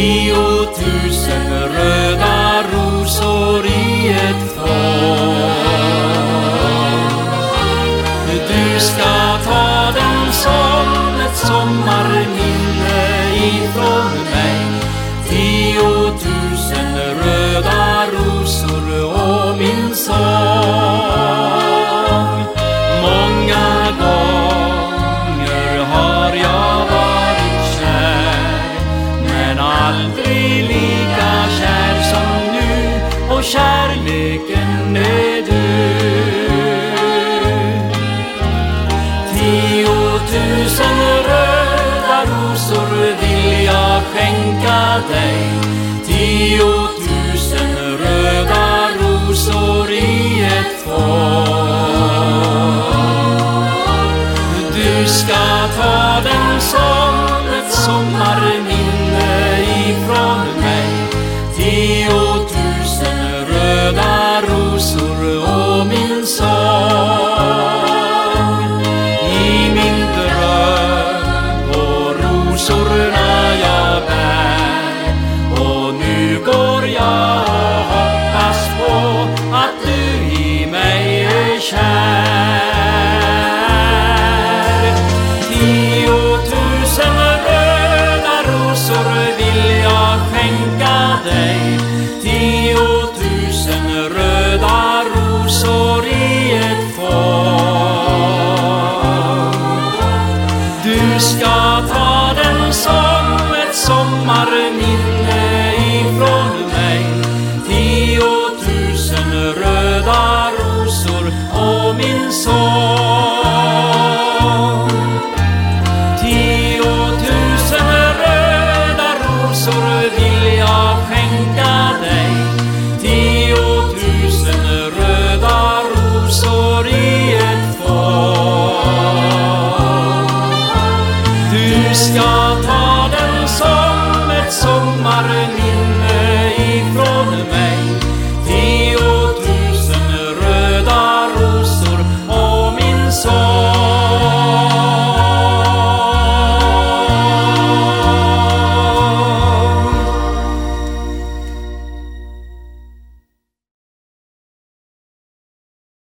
Tiotusen röda rosor i ett fång Du ska ta den som ett sommarminne ifrån mig. och kärleken är död. Tiotusen röda rosor vill jag skänka dig. Tiotusen röda rosor i ett fång. Du ska ta den som ett sommarminne får jag hoppas på att du i mig är kär. Tiotusen röda rosor vill jag skänka dig. Tiotusen röda rosor i ett fång. Du ska ta den som ett sommarminne